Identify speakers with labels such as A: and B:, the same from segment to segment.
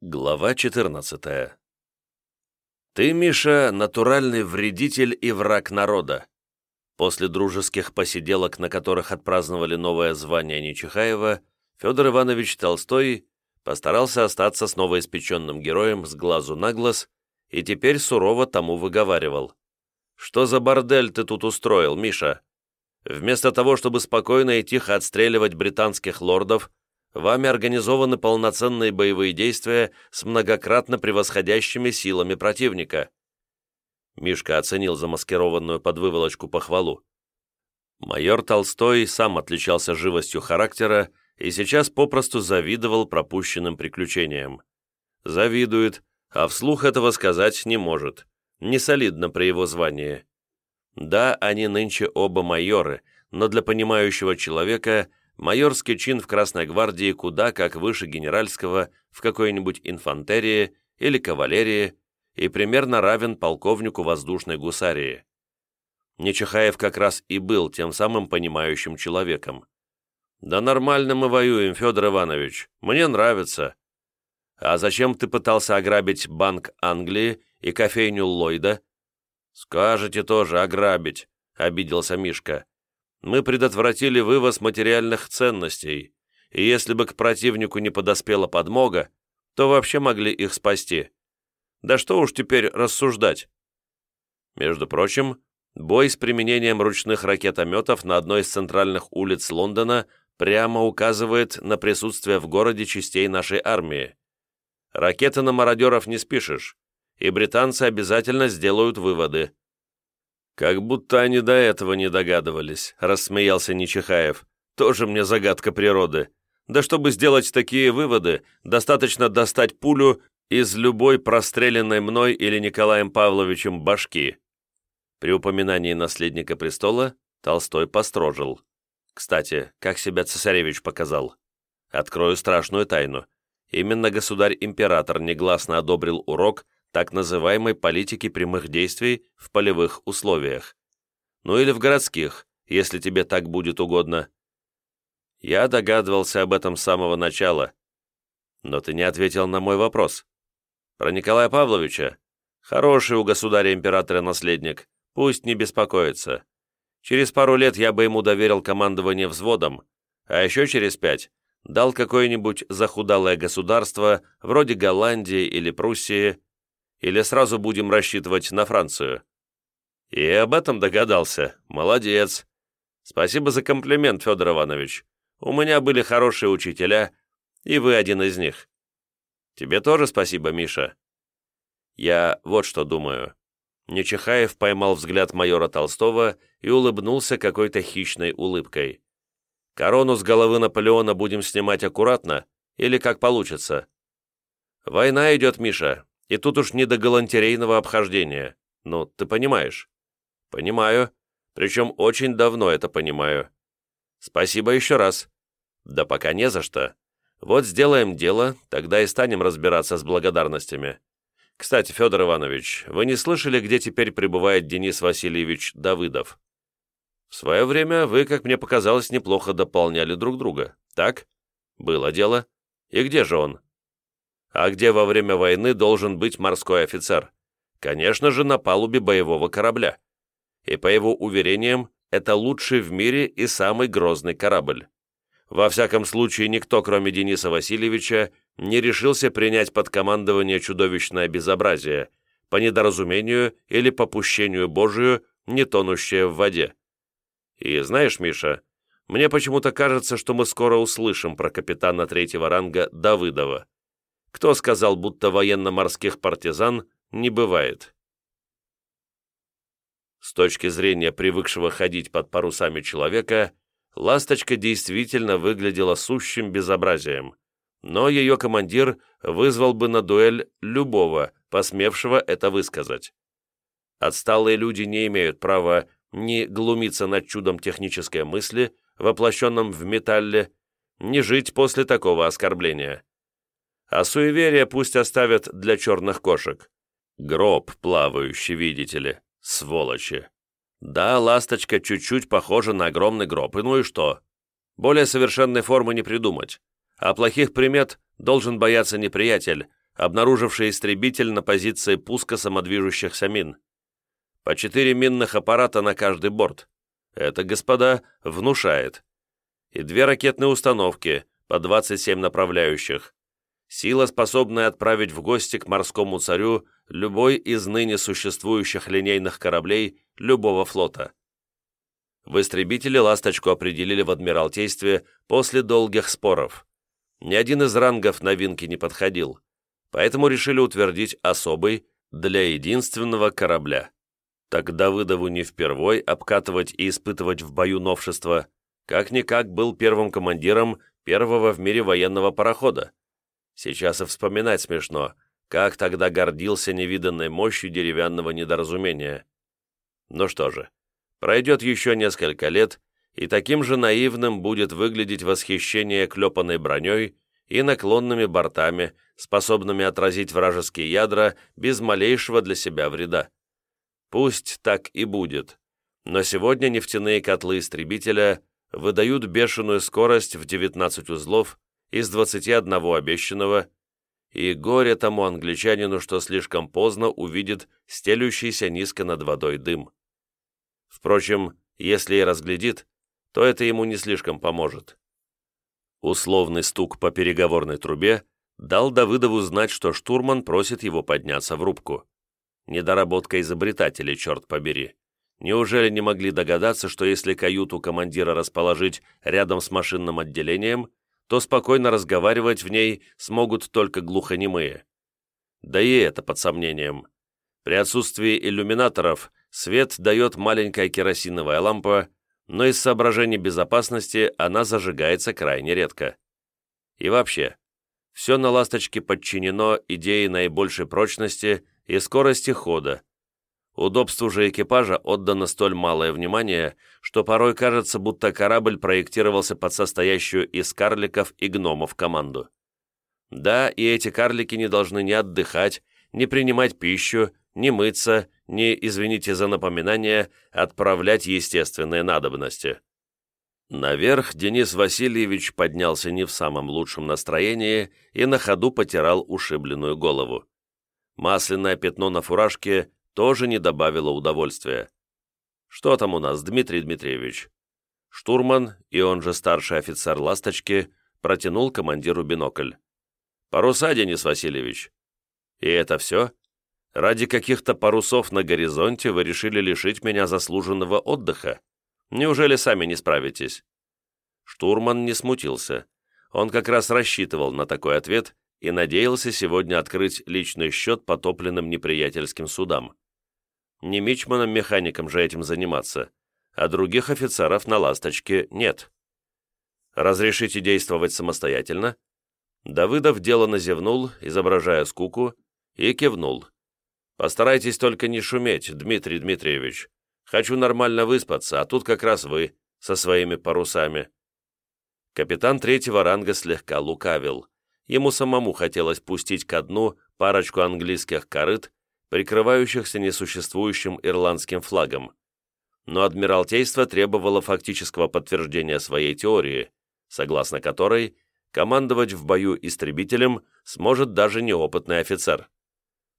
A: Глава 14 «Ты, Миша, натуральный вредитель и враг народа». После дружеских посиделок, на которых отпраздновали новое звание Нечихаева, Федор Иванович Толстой постарался остаться с новоиспеченным героем с глазу на глаз и теперь сурово тому выговаривал. «Что за бордель ты тут устроил, Миша? Вместо того, чтобы спокойно и тихо отстреливать британских лордов, вами организованы полноценные боевые действия с многократно превосходящими силами противника». Мишка оценил замаскированную под выволочку похвалу. Майор Толстой сам отличался живостью характера и сейчас попросту завидовал пропущенным приключениям. Завидует, а вслух этого сказать не может. Не солидно при его звании. Да, они нынче оба майоры, но для понимающего человека майорский чин в Красной гвардии куда как выше генеральского в какой-нибудь инфантерии или кавалерии и примерно равен полковнику воздушной гусарии. Нечихаев как раз и был тем самым понимающим человеком. «Да нормально мы воюем, Федор Иванович, мне нравится». «А зачем ты пытался ограбить Банк Англии и кофейню Ллойда?» «Скажете тоже ограбить», — обиделся Мишка мы предотвратили вывоз материальных ценностей, и если бы к противнику не подоспела подмога, то вообще могли их спасти. Да что уж теперь рассуждать. Между прочим, бой с применением ручных ракетометов на одной из центральных улиц Лондона прямо указывает на присутствие в городе частей нашей армии. Ракеты на мародеров не спишешь, и британцы обязательно сделают выводы. «Как будто они до этого не догадывались», — рассмеялся Нечихаев. «Тоже мне загадка природы. Да чтобы сделать такие выводы, достаточно достать пулю из любой простреленной мной или Николаем Павловичем башки». При упоминании наследника престола Толстой построжил. Кстати, как себя цесаревич показал? Открою страшную тайну. Именно государь-император негласно одобрил урок, так называемой политики прямых действий в полевых условиях. Ну или в городских, если тебе так будет угодно. Я догадывался об этом с самого начала. Но ты не ответил на мой вопрос. Про Николая Павловича? Хороший у государя-императора наследник, пусть не беспокоится. Через пару лет я бы ему доверил командование взводом, а еще через пять дал какое-нибудь захудалое государство, вроде Голландии или Пруссии, или сразу будем рассчитывать на Францию?» «И об этом догадался. Молодец. Спасибо за комплимент, Федор Иванович. У меня были хорошие учителя, и вы один из них. Тебе тоже спасибо, Миша. Я вот что думаю». Нечихаев поймал взгляд майора Толстого и улыбнулся какой-то хищной улыбкой. «Корону с головы Наполеона будем снимать аккуратно или как получится?» «Война идет, Миша, и тут уж не до галантерейного обхождения. Ну, ты понимаешь?» «Понимаю. Причем очень давно это понимаю. Спасибо еще раз. Да пока не за что. Вот сделаем дело, тогда и станем разбираться с благодарностями. Кстати, Федор Иванович, вы не слышали, где теперь пребывает Денис Васильевич Давыдов? В свое время вы, как мне показалось, неплохо дополняли друг друга. Так? Было дело. И где же он? А где во время войны должен быть морской офицер? Конечно же, на палубе боевого корабля. И по его уверениям, это лучший в мире и самый грозный корабль. Во всяком случае, никто, кроме Дениса Васильевича, не решился принять под командование чудовищное безобразие, по недоразумению или попущению Божию, не тонущее в воде. И знаешь, Миша, мне почему-то кажется, что мы скоро услышим про капитана третьего ранга Давыдова. Кто сказал, будто военно-морских партизан не бывает? С точки зрения привыкшего ходить под парусами человека, «Ласточка» действительно выглядела сущим безобразием, но ее командир вызвал бы на дуэль любого, посмевшего это высказать. Отсталые люди не имеют права ни глумиться над чудом технической мысли, воплощенным в металле, ни жить после такого оскорбления. А суеверия пусть оставят для черных кошек. Гроб плавающий, видите ли, сволочи. Да, ласточка чуть-чуть похожа на огромный гроб, и ну и что? Более совершенной формы не придумать. А плохих примет должен бояться неприятель, обнаруживший истребитель на позиции пуска самодвижущихся мин. По четыре минных аппарата на каждый борт. Это, господа, внушает. И две ракетные установки, по 27 направляющих. Сила, способная отправить в гости к морскому царю любой из ныне существующих линейных кораблей любого флота. В истребителе «Ласточку» определили в Адмиралтействе после долгих споров. Ни один из рангов новинки не подходил, поэтому решили утвердить особый для единственного корабля. Так Давыдову не впервой обкатывать и испытывать в бою новшества, как-никак был первым командиром первого в мире военного парохода. Сейчас и вспоминать смешно, как тогда гордился невиданной мощью деревянного недоразумения. Ну что же, пройдет еще несколько лет, и таким же наивным будет выглядеть восхищение клепанной броней и наклонными бортами, способными отразить вражеские ядра без малейшего для себя вреда. Пусть так и будет, но сегодня нефтяные котлы истребителя выдают бешеную скорость в 19 узлов из 21 обещанного, и горе тому англичанину, что слишком поздно увидит стелющийся низко над водой дым. Впрочем, если и разглядит, то это ему не слишком поможет. Условный стук по переговорной трубе дал Давыдову знать, что штурман просит его подняться в рубку. Недоработка изобретателей, черт побери. Неужели не могли догадаться, что если каюту командира расположить рядом с машинным отделением, то спокойно разговаривать в ней смогут только глухонемые? Да и это под сомнением. При отсутствии иллюминаторов свет дает маленькая керосиновая лампа, но из соображений безопасности она зажигается крайне редко. И вообще, все на «Ласточке» подчинено идее наибольшей прочности – и скорости хода. Удобству же экипажа отдано столь малое внимание, что порой кажется, будто корабль проектировался под состоящую из карликов и гномов команду. Да, и эти карлики не должны ни отдыхать, ни принимать пищу, ни мыться, ни, извините за напоминание, отправлять естественные надобности. Наверх Денис Васильевич поднялся не в самом лучшем настроении и на ходу потирал ушибленную голову. Масляное пятно на фуражке тоже не добавило удовольствия. «Что там у нас, Дмитрий Дмитриевич?» Штурман, и он же старший офицер «Ласточки», протянул командиру бинокль. «Паруса, Денис Васильевич». «И это все? Ради каких-то парусов на горизонте вы решили лишить меня заслуженного отдыха? Неужели сами не справитесь?» Штурман не смутился. Он как раз рассчитывал на такой ответ и надеялся сегодня открыть личный счет потопленным неприятельским судам. Не мичманом-механиком же этим заниматься, а других офицеров на «Ласточке» нет. «Разрешите действовать самостоятельно?» Давыдов делано зевнул, изображая скуку, и кивнул. «Постарайтесь только не шуметь, Дмитрий Дмитриевич. Хочу нормально выспаться, а тут как раз вы, со своими парусами». Капитан третьего ранга слегка лукавил. Ему самому хотелось пустить ко дну парочку английских корыт, прикрывающихся несуществующим ирландским флагом. Но Адмиралтейство требовало фактического подтверждения своей теории, согласно которой командовать в бою истребителем сможет даже неопытный офицер.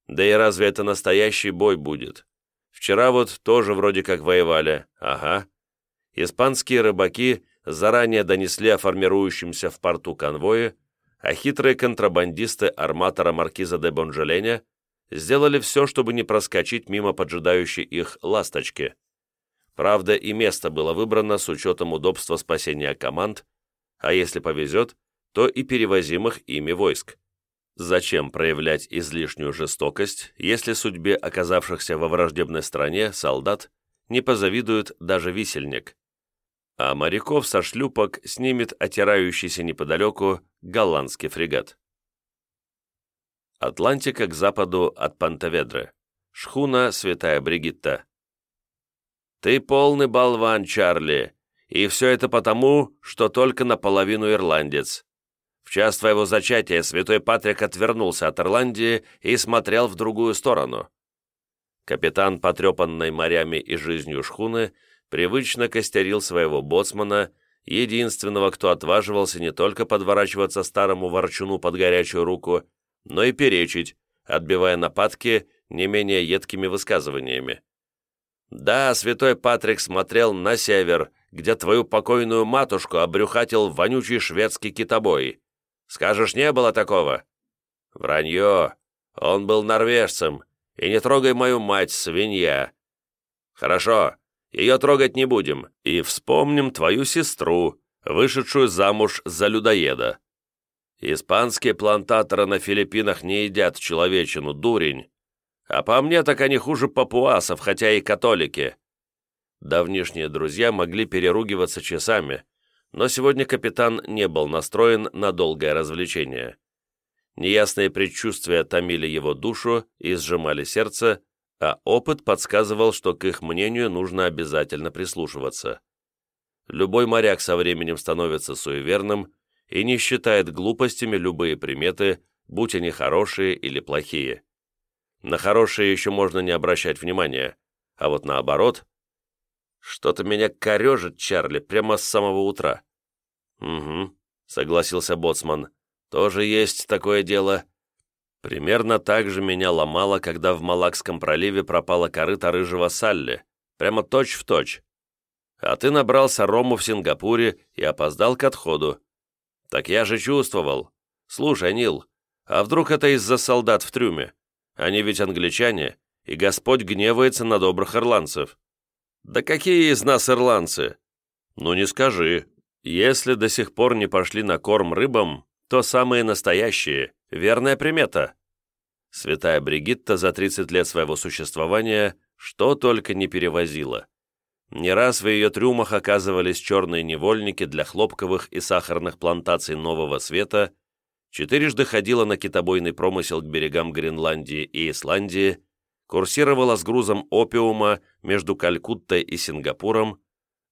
A: Да и разве это настоящий бой будет? Вчера вот тоже вроде как воевали, ага. Испанские рыбаки заранее донесли о формирующемся в порту конвое, а хитрые контрабандисты арматора маркиза де Бонжеленя сделали все, чтобы не проскочить мимо поджидающей их ласточки. Правда, и место было выбрано с учетом удобства спасения команд, а если повезет, то и перевозимых ими войск. Зачем проявлять излишнюю жестокость, если судьбе оказавшихся во враждебной стране солдат не позавидует даже висельник? а моряков со шлюпок снимет отирающийся неподалеку голландский фрегат. Атлантика к западу от Пантаведры. Шхуна «Святая Бригитта». «Ты полный болван, Чарли, и все это потому, что только наполовину ирландец. В час твоего зачатия святой Патрик отвернулся от Ирландии и смотрел в другую сторону». Капитан, потрепанной морями и жизнью шхуны, привычно костерил своего боцмана, единственного, кто отваживался не только подворачиваться старому ворчуну под горячую руку, но и перечить, отбивая нападки не менее едкими высказываниями. Да, святой Патрик смотрел на север, где твою покойную матушку обрюхатил вонючий шведский китобой. Скажешь, не было такого? Вранье. Он был норвежцем. И не трогай мою мать, свинья. Хорошо, ее трогать не будем. И вспомним твою сестру, вышедшую замуж за людоеда. Испанские плантаторы на Филиппинах не едят человечину, дурень. А по мне так они хуже папуасов, хотя и католики. Давнишние друзья могли переругиваться часами, но сегодня капитан не был настроен на долгое развлечение. Неясные предчувствия томили его душу и сжимали сердце, а опыт подсказывал, что к их мнению нужно обязательно прислушиваться. Любой моряк со временем становится суеверным и не считает глупостями любые приметы, будь они хорошие или плохие. На хорошие еще можно не обращать внимания, а вот наоборот... Что-то меня корежит, Чарли, прямо с самого утра. Угу, согласился Боцман. Тоже есть такое дело. Примерно так же меня ломало, когда в Малакском проливе пропала корыта рыжего Салли. Прямо точь в точь. А ты набрался рому в Сингапуре и опоздал к отходу. Так я же чувствовал. Слушай, Нил, а вдруг это из-за солдат в трюме? Они ведь англичане, и Господь гневается на добрых ирландцев. Да какие из нас ирландцы? Ну не скажи. Если до сих пор не пошли на корм рыбам, то самые настоящие, верная примета. Святая Бригитта за 30 лет своего существования что только не перевозила. Не раз в ее трюмах оказывались черные невольники для хлопковых и сахарных плантаций Нового Света четырежды ходила на китобойный промысел к берегам Гренландии и Исландии, курсировала с грузом опиума между Калькуттой и Сингапуром,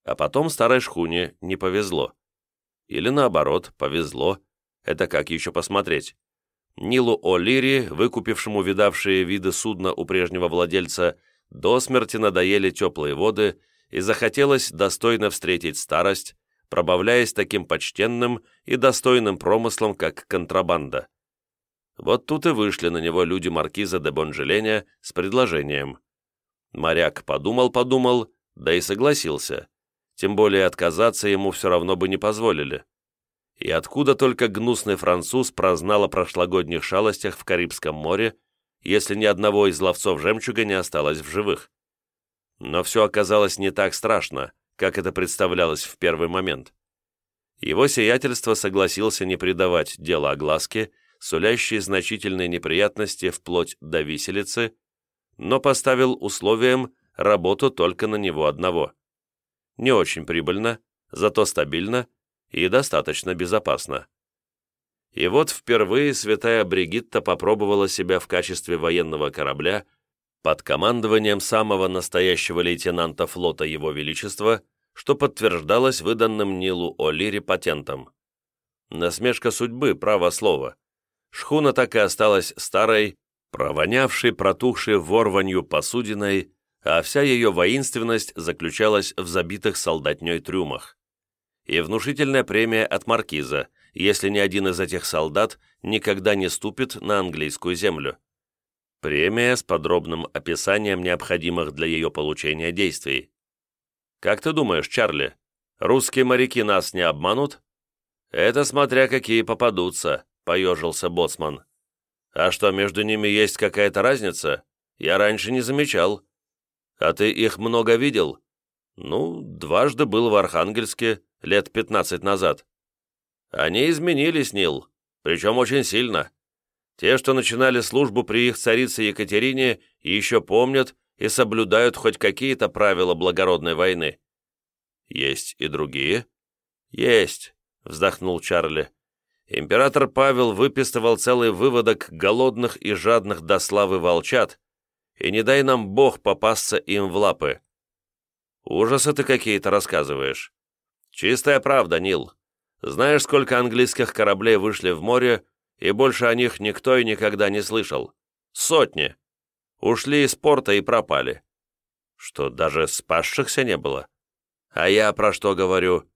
A: а потом старой шхуне не повезло. Или наоборот, повезло, это как еще посмотреть. Нилу О'Лири, выкупившему видавшие виды судна у прежнего владельца, до смерти надоели теплые воды и захотелось достойно встретить старость, пробавляясь таким почтенным и достойным промыслом, как контрабанда. Вот тут и вышли на него люди маркиза де Бонжеленя с предложением. Моряк подумал-подумал, да и согласился. Тем более отказаться ему все равно бы не позволили. И откуда только гнусный француз прознал о прошлогодних шалостях в Карибском море, если ни одного из ловцов жемчуга не осталось в живых? Но все оказалось не так страшно, как это представлялось в первый момент. Его сиятельство согласился не придавать дело огласке, сулящей значительные неприятности вплоть до виселицы, но поставил условием работу только на него одного. Не очень прибыльно, зато стабильно и достаточно безопасно. И вот впервые святая Бригитта попробовала себя в качестве военного корабля под командованием самого настоящего лейтенанта флота Его Величества, что подтверждалось выданным Нилу О'Лири патентом. Насмешка судьбы, право слово. Шхуна так и осталась старой, провонявшей, протухшей ворванью посудиной, а вся ее воинственность заключалась в забитых солдатней трюмах. И внушительная премия от маркиза, если ни один из этих солдат никогда не ступит на английскую землю. Премия с подробным описанием необходимых для ее получения действий. Как ты думаешь, Чарли, русские моряки нас не обманут? Это смотря какие попадутся, поежился боцман. А что, между ними есть какая-то разница? Я раньше не замечал. А ты их много видел? Ну, дважды был в Архангельске, лет пятнадцать назад. Они изменились, Нил, причем очень сильно. Те, что начинали службу при их царице Екатерине, еще помнят и соблюдают хоть какие-то правила благородной войны. Есть и другие? Есть, вздохнул Чарли. Император Павел выпистывал целый выводок голодных и жадных до славы волчат, и не дай нам Бог попасться им в лапы. Ужасы ты какие-то рассказываешь. Чистая правда, Нил. Знаешь, сколько английских кораблей вышли в море и больше о них никто и никогда не слышал. Сотни. Ушли из порта и пропали. Что, даже спасшихся не было? А я про что говорю?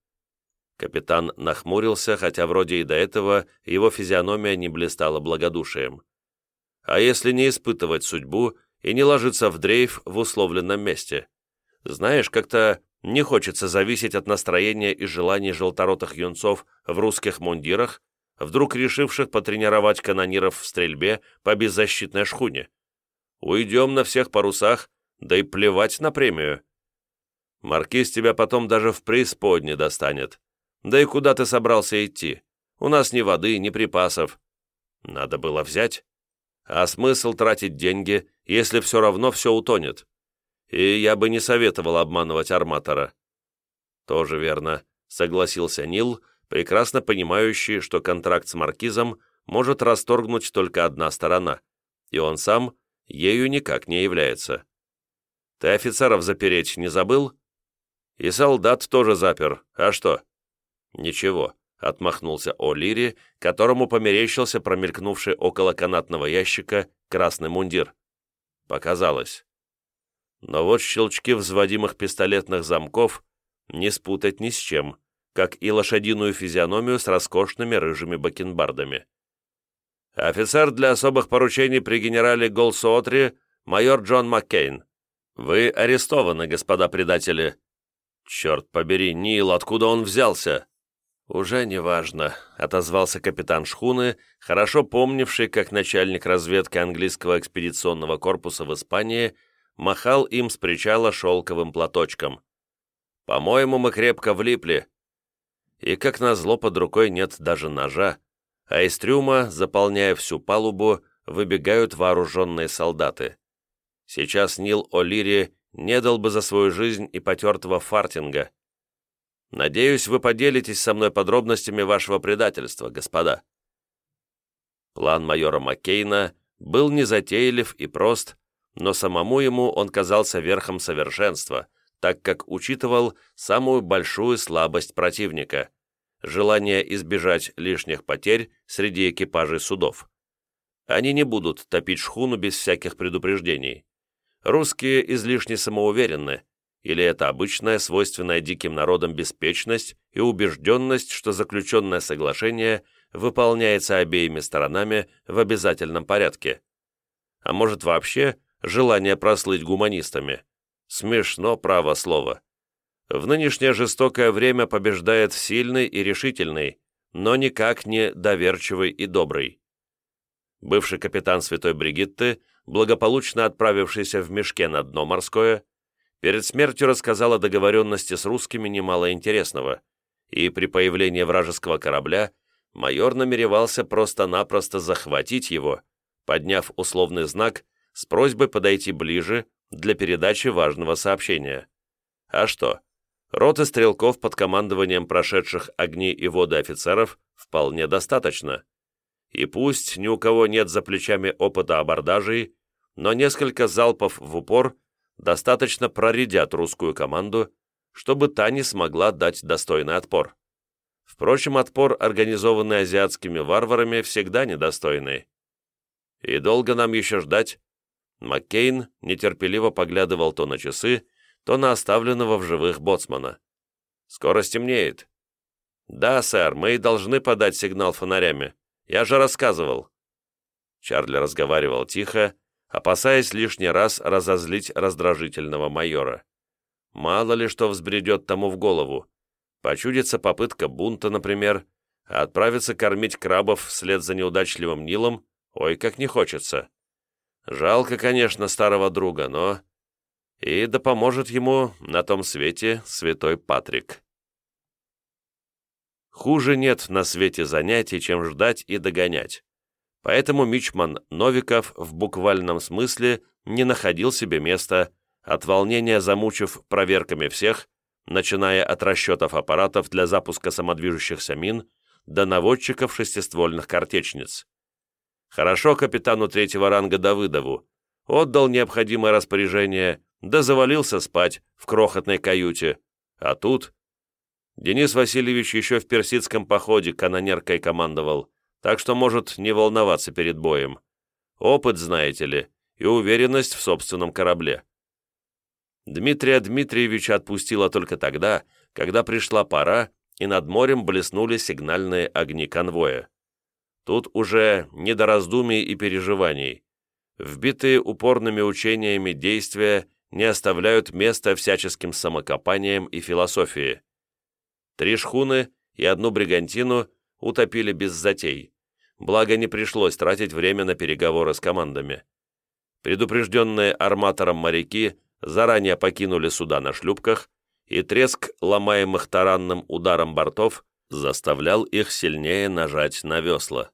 A: Капитан нахмурился, хотя вроде и до этого его физиономия не блистала благодушием. А если не испытывать судьбу и не ложиться в дрейф в условленном месте? Знаешь, как-то не хочется зависеть от настроения и желаний желторотых юнцов в русских мундирах, вдруг решивших потренировать канониров в стрельбе по беззащитной шхуне. Уйдем на всех парусах, да и плевать на премию. Маркиз тебя потом даже в преисподне достанет. Да и куда ты собрался идти? У нас ни воды, ни припасов. Надо было взять. А смысл тратить деньги, если все равно все утонет? И я бы не советовал обманывать арматора. Тоже верно, согласился Нил, прекрасно понимающий, что контракт с маркизом может расторгнуть только одна сторона, и он сам ею никак не является. Ты офицеров запереть не забыл? И солдат тоже запер. А что?» «Ничего», — отмахнулся О'Лири, которому померещился промелькнувший около канатного ящика красный мундир. Показалось. Но вот щелчки взводимых пистолетных замков не спутать ни с чем, как и лошадиную физиономию с роскошными рыжими бакенбардами. «Офицер для особых поручений при генерале Голсуотри, майор Джон Маккейн. Вы арестованы, господа предатели», «Черт побери, Нил, откуда он взялся?» «Уже неважно», — отозвался капитан шхуны, хорошо помнивший, как начальник разведки английского экспедиционного корпуса в Испании махал им с причала шелковым платочком. «По-моему, мы крепко влипли». И как назло под рукой нет даже ножа, а из трюма, заполняя всю палубу, выбегают вооруженные солдаты. Сейчас Нил О'Лири не дал бы за свою жизнь и потертого фартинга. Надеюсь, вы поделитесь со мной подробностями вашего предательства, господа». План майора Маккейна был незатейлив и прост, но самому ему он казался верхом совершенства, так как учитывал самую большую слабость противника – желание избежать лишних потерь среди экипажей судов. Они не будут топить шхуну без всяких предупреждений. Русские излишне самоуверенны, или это обычная, свойственная диким народам беспечность и убежденность, что заключенное соглашение выполняется обеими сторонами в обязательном порядке. А может вообще желание прослыть гуманистами. Смешно, право слово. В нынешнее жестокое время побеждает сильный и решительный, но никак не доверчивый и добрый. Бывший капитан Святой Бригитты благополучно отправившийся в мешке на дно морское, перед смертью рассказал о договоренности с русскими немало интересного, и при появлении вражеского корабля майор намеревался просто-напросто захватить его, подняв условный знак с просьбой подойти ближе для передачи важного сообщения. А что? Роты стрелков под командованием прошедших огни и воды офицеров вполне достаточно. И пусть ни у кого нет за плечами опыта абордажей, но несколько залпов в упор достаточно проредят русскую команду, чтобы та не смогла дать достойный отпор. Впрочем, отпор, организованный азиатскими варварами, всегда недостойный. И долго нам еще ждать? Маккейн нетерпеливо поглядывал то на часы, то на оставленного в живых боцмана. «Скоро стемнеет». «Да, сэр, мы и должны подать сигнал фонарями. Я же рассказывал». Чарли разговаривал тихо, опасаясь лишний раз разозлить раздражительного майора. Мало ли что взбредет тому в голову. Почудится попытка бунта, например, а отправиться кормить крабов вслед за неудачливым Нилом, ой, как не хочется. Жалко, конечно, старого друга, но... И да поможет ему на том свете святой Патрик. Хуже нет на свете занятий, чем ждать и догонять. Поэтому Мичман Новиков в буквальном смысле не находил себе места, от волнения замучив проверками всех, начиная от расчетов аппаратов для запуска самодвижущихся мин до наводчиков шестиствольных картечниц. Хорошо капитану третьего ранга Давыдову, отдал необходимое распоряжение, да завалился спать в крохотной каюте. А тут... Денис Васильевич еще в персидском походе канонеркой командовал, так что может не волноваться перед боем. Опыт, знаете ли, и уверенность в собственном корабле. Дмитрия Дмитриевича отпустила только тогда, когда пришла пора, и над морем блеснули сигнальные огни конвоя. Тут уже не до раздумий и переживаний. Вбитые упорными учениями действия не оставляют места всяческим самокопаниям и философии. Три шхуны и одну бригантину утопили без затей, благо не пришлось тратить время на переговоры с командами. Предупрежденные арматором моряки заранее покинули суда на шлюпках, и треск ломаемых таранным ударом бортов заставлял их сильнее нажать на весла.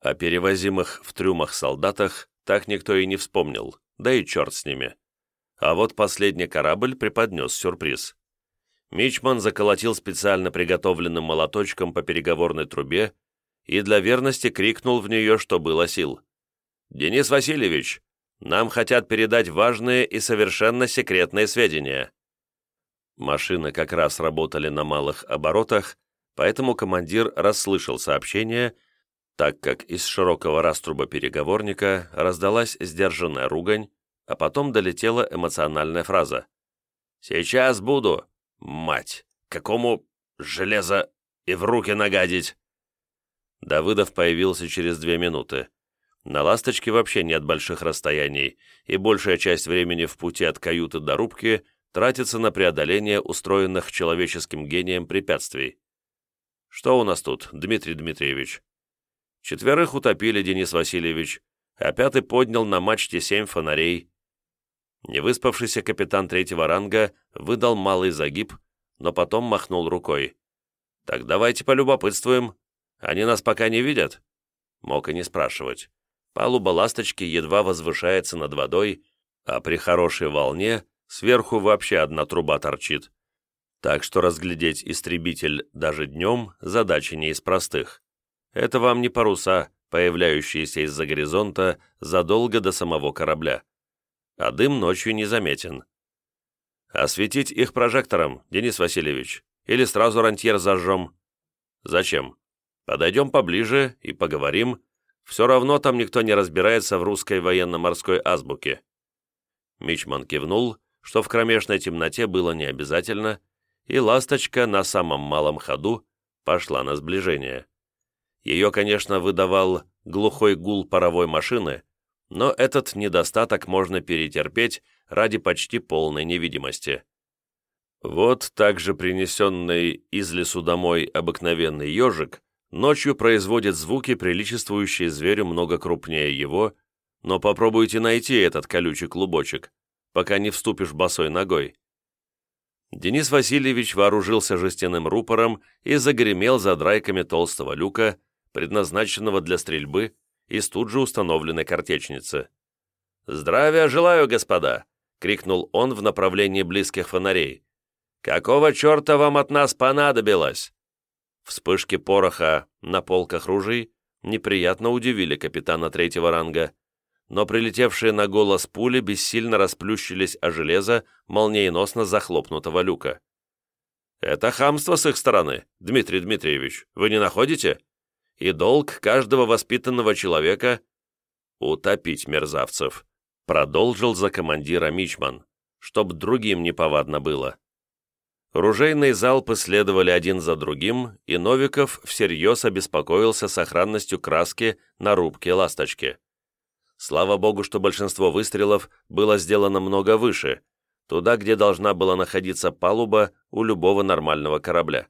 A: О перевозимых в трюмах солдатах так никто и не вспомнил, да и черт с ними. А вот последний корабль преподнес сюрприз. Мичман заколотил специально приготовленным молоточком по переговорной трубе и для верности крикнул в нее, что было сил. «Денис Васильевич, нам хотят передать важные и совершенно секретные сведения». Машины как раз работали на малых оборотах, поэтому командир расслышал сообщение, так как из широкого раструба переговорника раздалась сдержанная ругань, а потом долетела эмоциональная фраза. «Сейчас буду! Мать! Какому железо и в руки нагадить!» Давыдов появился через две минуты. На «Ласточке» вообще нет больших расстояний, и большая часть времени в пути от каюты до рубки тратится на преодоление устроенных человеческим гением препятствий. Что у нас тут, Дмитрий Дмитриевич? Четверых утопили Денис Васильевич, а пятый поднял на мачте семь фонарей. Невыспавшийся капитан третьего ранга выдал малый загиб, но потом махнул рукой. «Так давайте полюбопытствуем. Они нас пока не видят?» Мог и не спрашивать. Палуба «Ласточки» едва возвышается над водой, а при хорошей волне сверху вообще одна труба торчит. Так что разглядеть истребитель даже днем задача не из простых. Это вам не паруса, появляющиеся из-за горизонта задолго до самого корабля. А дым ночью не заметен. Осветить их прожектором, Денис Васильевич, или сразу рантьер зажжем? Зачем? Подойдем поближе и поговорим, все равно там никто не разбирается в русской военно-морской азбуке». Мичман кивнул, что в кромешной темноте было не обязательно, и «Ласточка» на самом малом ходу пошла на сближение. Ее, конечно, выдавал глухой гул паровой машины, но этот недостаток можно перетерпеть ради почти полной невидимости. Вот также принесенный из лесу домой обыкновенный ежик Ночью производит звуки, приличествующие зверю много крупнее его, но попробуйте найти этот колючий клубочек, пока не вступишь босой ногой. Денис Васильевич вооружился жестяным рупором и загремел за драйками толстого люка, предназначенного для стрельбы из тут же установленной картечницы. «Здравия желаю, господа!» — крикнул он в направлении близких фонарей. «Какого черта вам от нас понадобилось?» Вспышки пороха на полках ружей неприятно удивили капитана третьего ранга, но прилетевшие на голос пули бессильно расплющились о железо молниеносно захлопнутого люка. «Это хамство с их стороны, Дмитрий Дмитриевич, вы не находите? И долг каждого воспитанного человека — утопить мерзавцев», продолжил за командира Мичман, чтоб другим неповадно было. Ружейные залпы следовали один за другим, и Новиков всерьез обеспокоился сохранностью краски на рубке «Ласточки». Слава богу, что большинство выстрелов было сделано много выше, туда, где должна была находиться палуба у любого нормального корабля.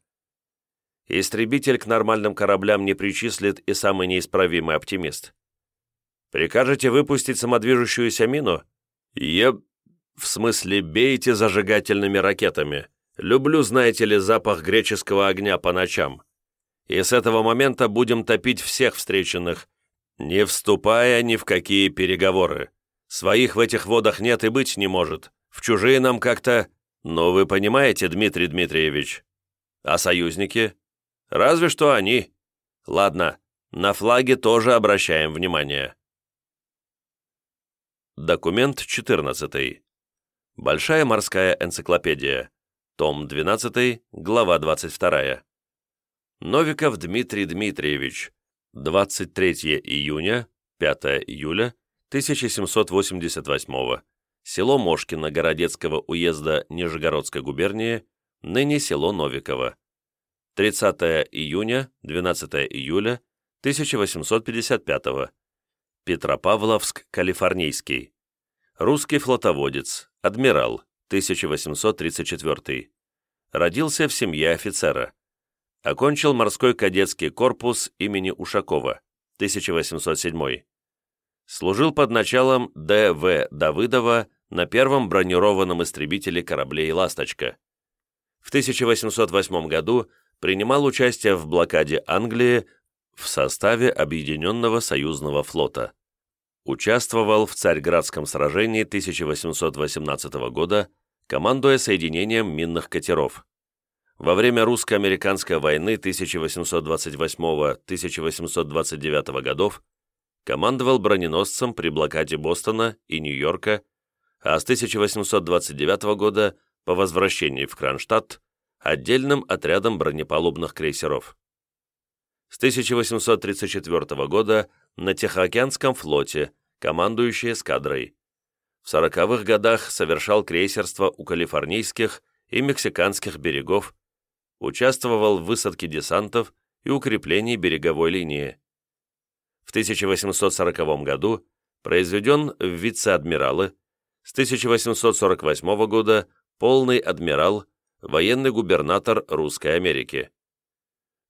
A: Истребитель к нормальным кораблям не причислит и самый неисправимый оптимист. «Прикажете выпустить самодвижущуюся мину?» «Еб... в смысле, бейте зажигательными ракетами», Люблю, знаете ли, запах греческого огня по ночам. И с этого момента будем топить всех встреченных, не вступая ни в какие переговоры. Своих в этих водах нет и быть не может. В чужие нам как-то... Ну, вы понимаете, Дмитрий Дмитриевич. А союзники? Разве что они. Ладно, на флаге тоже обращаем внимание. Документ 14. Большая морская энциклопедия. Том 12, глава 22. Новиков Дмитрий Дмитриевич. 23 июня, 5 июля 1788 Село Мошкино Городецкого уезда Нижегородской губернии, ныне село Новиково. 30 июня, 12 июля 1855 Петропавловск, Калифорнийский. Русский флотоводец, адмирал, 1834 Родился в семье офицера. Окончил морской кадетский корпус имени Ушакова, 1807 Служил под началом Д.В. Давыдова на первом бронированном истребителе кораблей «Ласточка». В 1808 году принимал участие в блокаде Англии в составе Объединенного союзного флота. Участвовал в Царьградском сражении 1818 года, командуя соединением минных катеров. Во время русско-американской войны 1828-1829 годов командовал броненосцем при блокаде Бостона и Нью-Йорка, а с 1829 года по возвращении в Кронштадт отдельным отрядом бронепалубных крейсеров. С 1834 года на Тихоокеанском флоте, командующий эскадрой. В сороковых годах совершал крейсерство у калифорнийских и мексиканских берегов, участвовал в высадке десантов и укреплении береговой линии. В 1840 году произведен в вице-адмиралы, с 1848 года полный адмирал военный губернатор Русской Америки.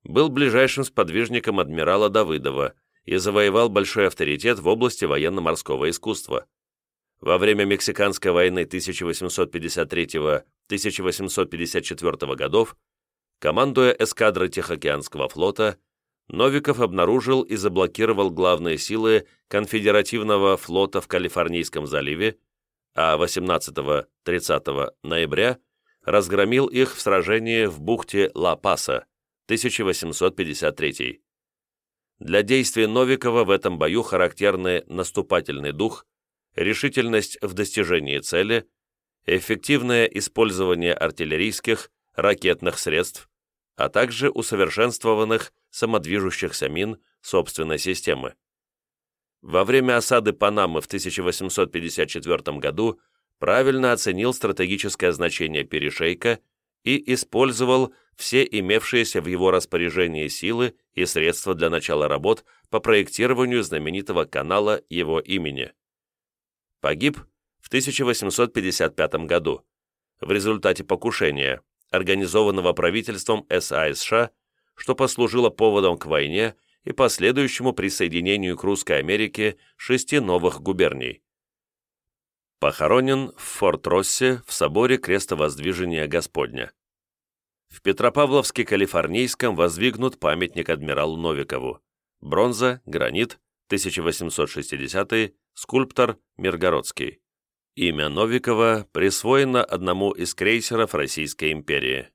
A: Был ближайшим сподвижником адмирала Давыдова и завоевал большой авторитет в области военно-морского искусства. Во время Мексиканской войны 1853-1854 годов, командуя эскадрой Тихоокеанского флота, Новиков обнаружил и заблокировал главные силы конфедеративного флота в Калифорнийском заливе, а 18-30 ноября разгромил их в сражении в бухте Ла-Паса, 1853. Для действий Новикова в этом бою характерны наступательный дух, решительность в достижении цели, эффективное использование артиллерийских, ракетных средств, а также усовершенствованных самодвижущихся мин собственной системы. Во время осады Панамы в 1854 году правильно оценил стратегическое значение перешейка и использовал все имевшиеся в его распоряжении силы и средства для начала работ по проектированию знаменитого канала его имени. Погиб в 1855 году в результате покушения, организованного правительством СА США, что послужило поводом к войне и последующему присоединению к Русской Америке шести новых губерний Похоронен в Форт-Россе в соборе Крестовоздвижения Господня. В Петропавловске-Калифорнийском воздвигнут памятник адмиралу Новикову. Бронза, гранит, 1860 скульптор Миргородский. Имя Новикова присвоено одному из крейсеров Российской империи.